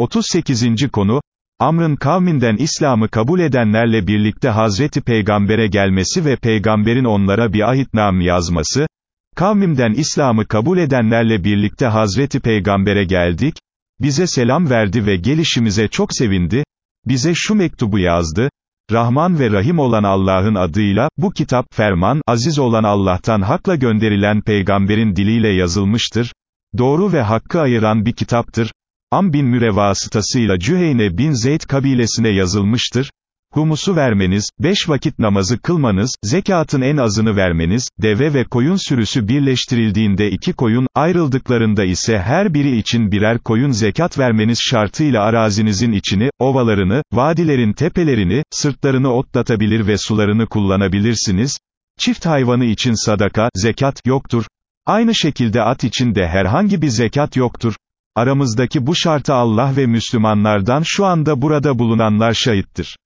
38. konu, Amr'ın kavminden İslam'ı kabul edenlerle birlikte Hazreti Peygamber'e gelmesi ve Peygamber'in onlara bir ahitnam yazması, kavmimden İslam'ı kabul edenlerle birlikte Hazreti Peygamber'e geldik, bize selam verdi ve gelişimize çok sevindi, bize şu mektubu yazdı, Rahman ve Rahim olan Allah'ın adıyla, bu kitap, ferman, aziz olan Allah'tan hakla gönderilen peygamberin diliyle yazılmıştır, doğru ve hakkı ayıran bir kitaptır, Am bin Müre vasıtasıyla Cüheyne bin Zeyd kabilesine yazılmıştır, Humusu vermeniz, beş vakit namazı kılmanız, zekatın en azını vermeniz, deve ve koyun sürüsü birleştirildiğinde iki koyun, ayrıldıklarında ise her biri için birer koyun zekat vermeniz şartıyla arazinizin içini, ovalarını, vadilerin tepelerini, sırtlarını otlatabilir ve sularını kullanabilirsiniz. Çift hayvanı için sadaka, zekat, yoktur. Aynı şekilde at için de herhangi bir zekat yoktur. Aramızdaki bu şartı Allah ve Müslümanlardan şu anda burada bulunanlar şahittir.